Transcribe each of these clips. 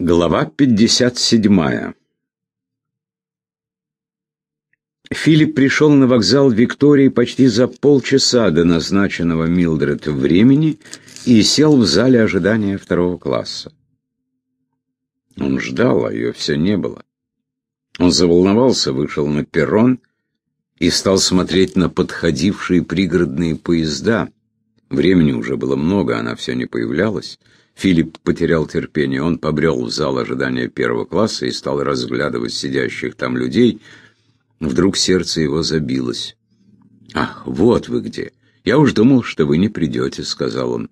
Глава 57 Филипп пришел на вокзал Виктории почти за полчаса до назначенного Милдред времени и сел в зале ожидания второго класса. Он ждал, а ее все не было. Он заволновался, вышел на перрон и стал смотреть на подходившие пригородные поезда. Времени уже было много, она все не появлялась. Филипп потерял терпение. Он побрел в зал ожидания первого класса и стал разглядывать сидящих там людей. Вдруг сердце его забилось. «Ах, вот вы где! Я уж думал, что вы не придете», — сказал он.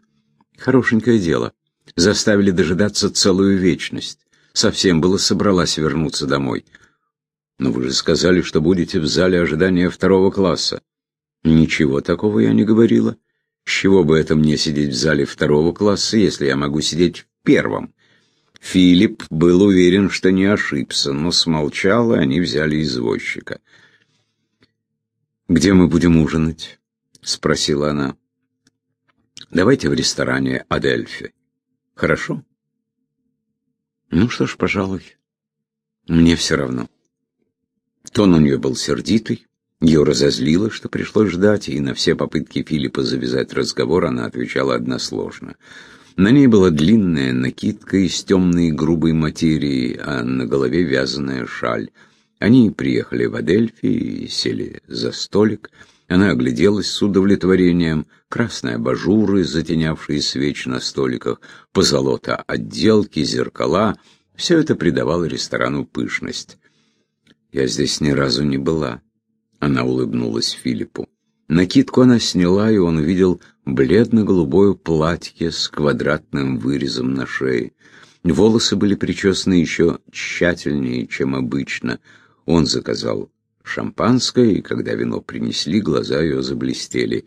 «Хорошенькое дело. Заставили дожидаться целую вечность. Совсем было собралась вернуться домой. Но вы же сказали, что будете в зале ожидания второго класса». «Ничего такого я не говорила. С чего бы это мне сидеть в зале второго класса, если я могу сидеть в первом? Филипп был уверен, что не ошибся, но смолчал, и они взяли извозчика. «Где мы будем ужинать?» — спросила она. «Давайте в ресторане Адельфи. Хорошо?» «Ну что ж, пожалуй. Мне все равно». Тон у нее был сердитый, ее разозлило, что пришлось ждать, и на все попытки Филиппа завязать разговор она отвечала односложно. На ней была длинная накидка из темной грубой материи, а на голове вязаная шаль. Они приехали в Адельфи и сели за столик. Она огляделась с удовлетворением. Красные абажуры, затенявшие свечи на столиках, позолота отделки, зеркала — все это придавало ресторану пышность. «Я здесь ни разу не была», она улыбнулась Филиппу. Накидку она сняла, и он увидел бледно-голубое платье с квадратным вырезом на шее. Волосы были причесаны еще тщательнее, чем обычно. Он заказал шампанское, и когда вино принесли, глаза ее заблестели.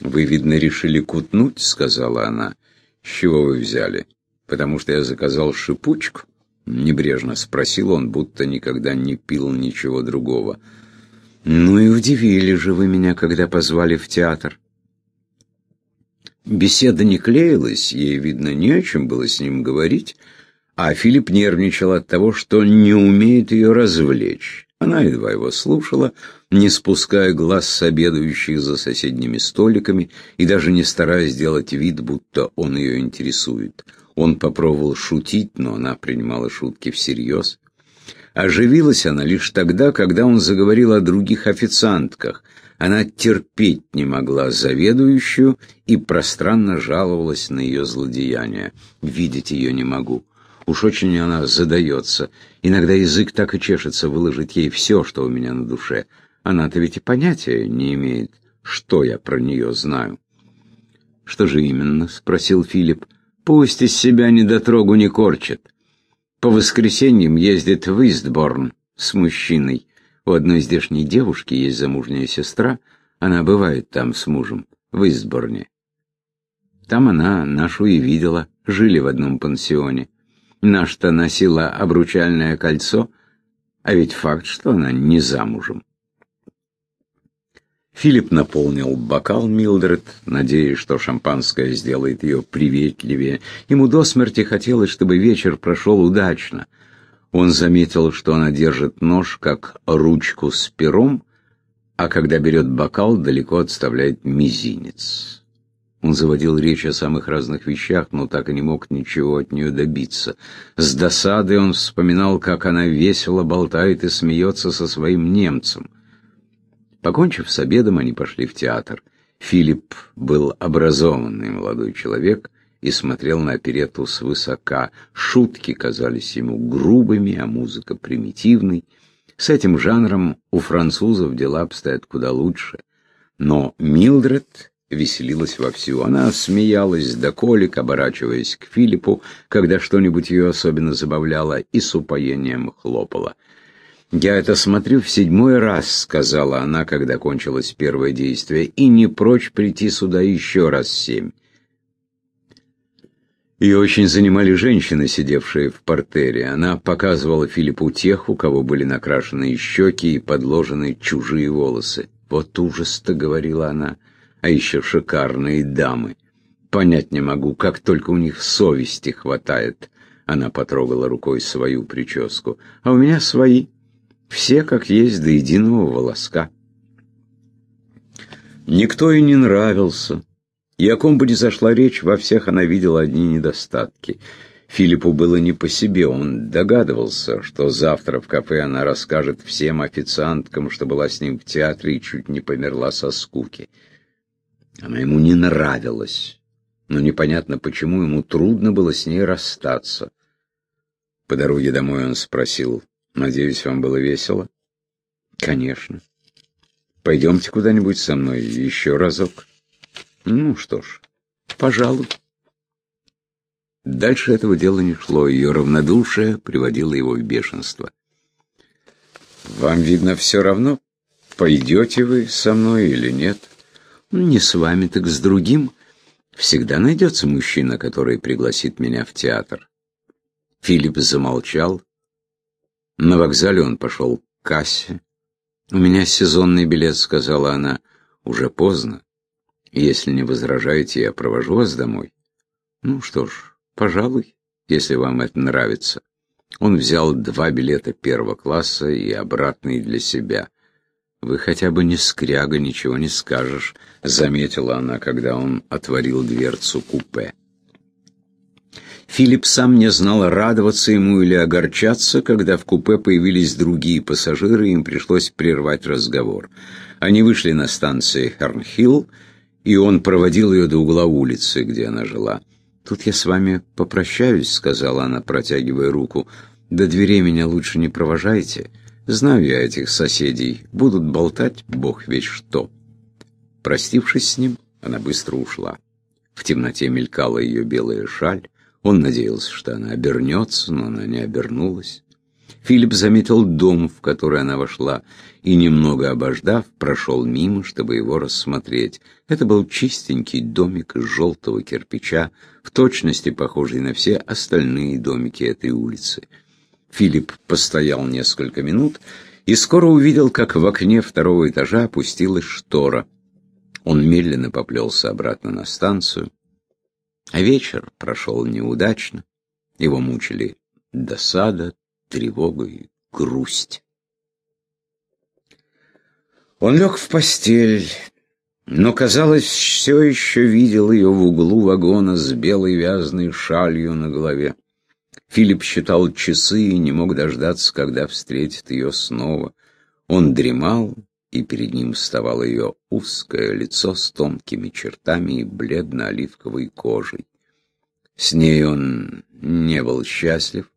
«Вы, видно, решили кутнуть», — сказала она. «С чего вы взяли?» «Потому что я заказал шипучку?» Небрежно спросил он, будто никогда не пил ничего другого. «Ну и удивили же вы меня, когда позвали в театр». Беседа не клеилась, ей, видно, не о чем было с ним говорить, а Филипп нервничал от того, что не умеет ее развлечь. Она едва его слушала, не спуская глаз с обедающих за соседними столиками и даже не стараясь сделать вид, будто он ее интересует. Он попробовал шутить, но она принимала шутки всерьез. Оживилась она лишь тогда, когда он заговорил о других официантках. Она терпеть не могла заведующую и пространно жаловалась на ее злодеяния. Видеть ее не могу. Уж очень она задается. Иногда язык так и чешется выложить ей все, что у меня на душе. Она-то ведь и понятия не имеет, что я про нее знаю. «Что же именно?» — спросил Филипп. «Пусть из себя недотрогу не корчит». По воскресеньям ездит в Истборн с мужчиной. У одной здешней девушки есть замужняя сестра. Она бывает там с мужем, в Истборне. Там она нашу и видела, жили в одном пансионе. Наш-то носила обручальное кольцо, а ведь факт, что она не замужем. Филипп наполнил бокал Милдред, надеясь, что шампанское сделает ее приветливее. Ему до смерти хотелось, чтобы вечер прошел удачно. Он заметил, что она держит нож, как ручку с пером, а когда берет бокал, далеко отставляет мизинец. Он заводил речь о самых разных вещах, но так и не мог ничего от нее добиться. С досадой он вспоминал, как она весело болтает и смеется со своим немцем. Покончив с обедом, они пошли в театр. Филипп был образованный молодой человек и смотрел на оперетту свысока. Шутки казались ему грубыми, а музыка примитивной. С этим жанром у французов дела обстоят куда лучше. Но Милдред веселилась вовсю. Она смеялась до колик, оборачиваясь к Филиппу, когда что-нибудь ее особенно забавляло, и с упоением хлопала. «Я это смотрю в седьмой раз», — сказала она, когда кончилось первое действие, «и не прочь прийти сюда еще раз семь». Ее очень занимали женщины, сидевшие в портере. Она показывала Филиппу тех, у кого были накрашены щеки и подложены чужие волосы. «Вот ужас-то», — говорила она, — «а еще шикарные дамы. Понять не могу, как только у них совести хватает. Она потрогала рукой свою прическу. «А у меня свои. Все как есть, до единого волоска». Никто и не нравился. И о ком бы ни зашла речь, во всех она видела одни недостатки. Филиппу было не по себе, он догадывался, что завтра в кафе она расскажет всем официанткам, что была с ним в театре и чуть не померла со скуки. Она ему не нравилась, но непонятно почему ему трудно было с ней расстаться. По дороге домой он спросил, «Надеюсь, вам было весело?» «Конечно. Пойдемте куда-нибудь со мной еще разок». «Ну что ж, пожалуй». Дальше этого дела не шло, ее равнодушие приводило его в бешенство. «Вам, видно, все равно, пойдете вы со мной или нет?» «Не с вами, так с другим. Всегда найдется мужчина, который пригласит меня в театр». Филипп замолчал. На вокзале он пошел к кассе. «У меня сезонный билет», — сказала она. «Уже поздно. Если не возражаете, я провожу вас домой». «Ну что ж, Пожалуй, если вам это нравится. Он взял два билета первого класса и обратный для себя. «Вы хотя бы не скряга, ничего не скажешь», — заметила она, когда он отворил дверцу купе. Филипп сам не знал, радоваться ему или огорчаться, когда в купе появились другие пассажиры, и им пришлось прервать разговор. Они вышли на станции Хернхилл, и он проводил ее до угла улицы, где она жила. «Тут я с вами попрощаюсь», — сказала она, протягивая руку. «До дверей меня лучше не провожайте. Знаю я этих соседей. Будут болтать, бог весь что». Простившись с ним, она быстро ушла. В темноте мелькала ее белая шаль. Он надеялся, что она обернется, но она не обернулась. Филипп заметил дом, в который она вошла, и, немного обождав, прошел мимо, чтобы его рассмотреть. Это был чистенький домик из желтого кирпича, в точности похожий на все остальные домики этой улицы. Филипп постоял несколько минут и скоро увидел, как в окне второго этажа опустилась штора. Он медленно поплелся обратно на станцию. А вечер прошел неудачно. Его мучили досада, тревога и грусть. Он лег в постель, но, казалось, все еще видел ее в углу вагона с белой вязаной шалью на голове. Филипп считал часы и не мог дождаться, когда встретит ее снова. Он дремал, и перед ним вставало ее узкое лицо с тонкими чертами и бледно-оливковой кожей. С ней он не был счастлив,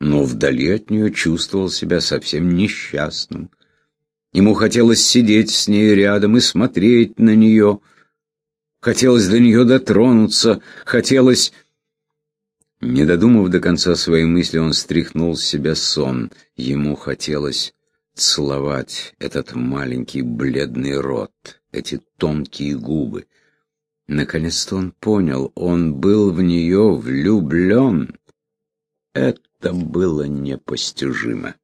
но вдали от нее чувствовал себя совсем несчастным. Ему хотелось сидеть с ней рядом и смотреть на нее. Хотелось до нее дотронуться, хотелось... Не додумав до конца своей мысли, он стряхнул с себя сон. Ему хотелось целовать этот маленький бледный рот, эти тонкие губы. Наконец-то он понял, он был в нее влюблен. Это было непостижимо.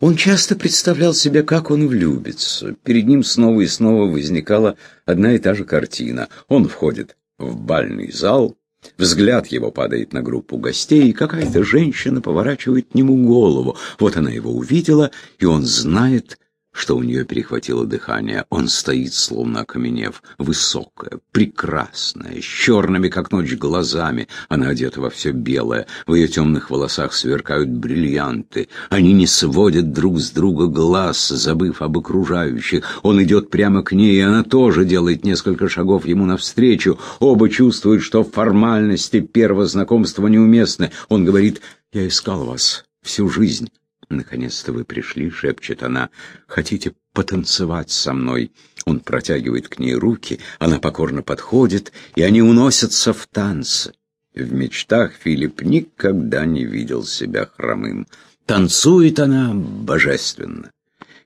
Он часто представлял себе, как он влюбится. Перед ним снова и снова возникала одна и та же картина. Он входит в бальный зал, взгляд его падает на группу гостей, и какая-то женщина поворачивает к нему голову. Вот она его увидела, и он знает, что у нее перехватило дыхание. Он стоит, словно окаменев, высокая, прекрасная, с черными, как ночь, глазами. Она одета во все белое, в ее темных волосах сверкают бриллианты. Они не сводят друг с друга глаз, забыв об окружающих. Он идет прямо к ней, и она тоже делает несколько шагов ему навстречу. Оба чувствуют, что формальности первого знакомства неуместны. Он говорит, «Я искал вас всю жизнь». «Наконец-то вы пришли», — шепчет она. «Хотите потанцевать со мной?» Он протягивает к ней руки, она покорно подходит, и они уносятся в танцы. В мечтах Филипп никогда не видел себя хромым. Танцует она божественно.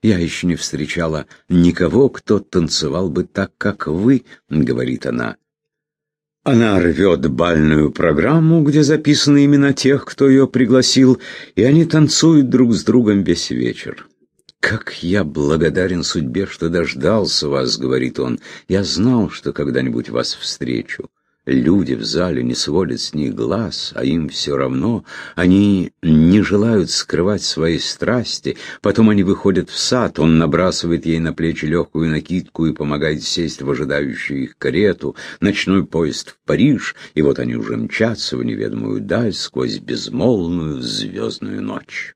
«Я еще не встречала никого, кто танцевал бы так, как вы», — говорит она. Она рвет бальную программу, где записаны имена тех, кто ее пригласил, и они танцуют друг с другом весь вечер. «Как я благодарен судьбе, что дождался вас», — говорит он. «Я знал, что когда-нибудь вас встречу. Люди в зале не сводят с них глаз, а им все равно. Они не желают скрывать свои страсти. Потом они выходят в сад, он набрасывает ей на плечи легкую накидку и помогает сесть в ожидающую их карету. Ночной поезд в Париж, и вот они уже мчатся в неведомую даль сквозь безмолвную звездную ночь.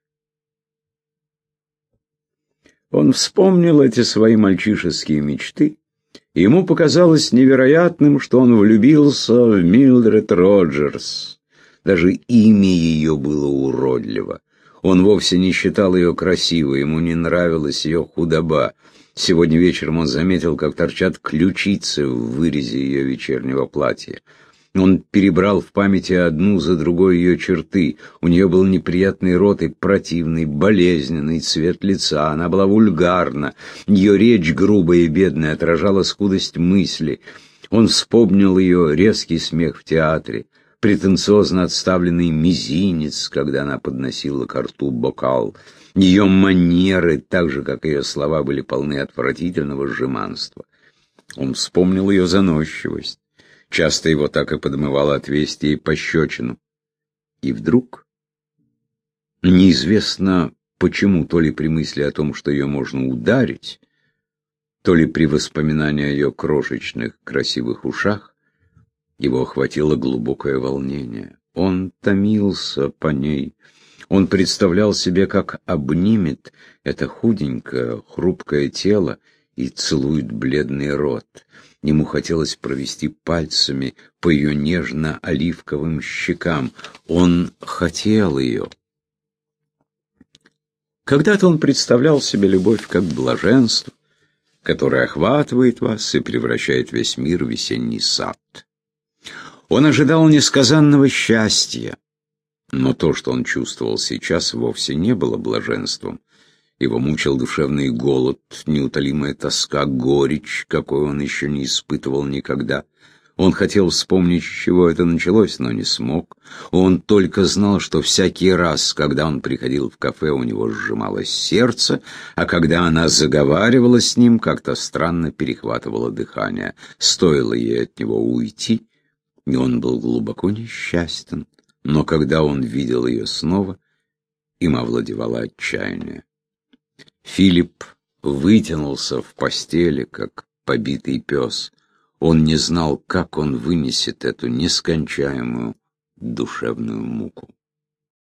Он вспомнил эти свои мальчишеские мечты Ему показалось невероятным, что он влюбился в Милдред Роджерс. Даже имя ее было уродливо. Он вовсе не считал ее красивой, ему не нравилась ее худоба. Сегодня вечером он заметил, как торчат ключицы в вырезе ее вечернего платья. Он перебрал в памяти одну за другой ее черты. У нее был неприятный рот и противный, болезненный цвет лица. Она была вульгарна. Ее речь грубая и бедная отражала скудость мысли. Он вспомнил ее резкий смех в театре, претенциозно отставленный мизинец, когда она подносила к рту бокал. Ее манеры, так же, как ее слова, были полны отвратительного жеманства. Он вспомнил ее заносчивость Часто его так и подмывало отвести ей пощечину. И вдруг, неизвестно почему, то ли при мысли о том, что ее можно ударить, то ли при воспоминании о ее крошечных красивых ушах, его охватило глубокое волнение. Он томился по ней. Он представлял себе, как обнимет это худенькое, хрупкое тело и целует бледный рот. Ему хотелось провести пальцами по ее нежно-оливковым щекам. Он хотел ее. Когда-то он представлял себе любовь как блаженство, которое охватывает вас и превращает весь мир в весенний сад. Он ожидал несказанного счастья, но то, что он чувствовал сейчас, вовсе не было блаженством. Его мучил душевный голод, неутолимая тоска, горечь, какой он еще не испытывал никогда. Он хотел вспомнить, с чего это началось, но не смог. Он только знал, что всякий раз, когда он приходил в кафе, у него сжималось сердце, а когда она заговаривала с ним, как-то странно перехватывало дыхание. Стоило ей от него уйти, и он был глубоко несчастен. Но когда он видел ее снова, им овладевало отчаяние. Филипп вытянулся в постели, как побитый пес. Он не знал, как он вынесет эту нескончаемую душевную муку.